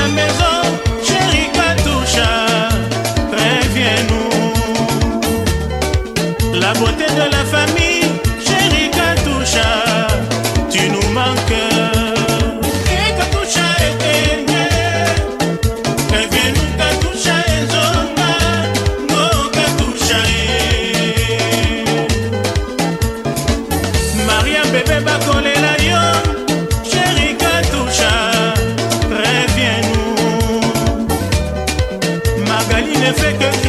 la maison, chérie Katoucha, préviens-nous. La beauté de la famille. effet que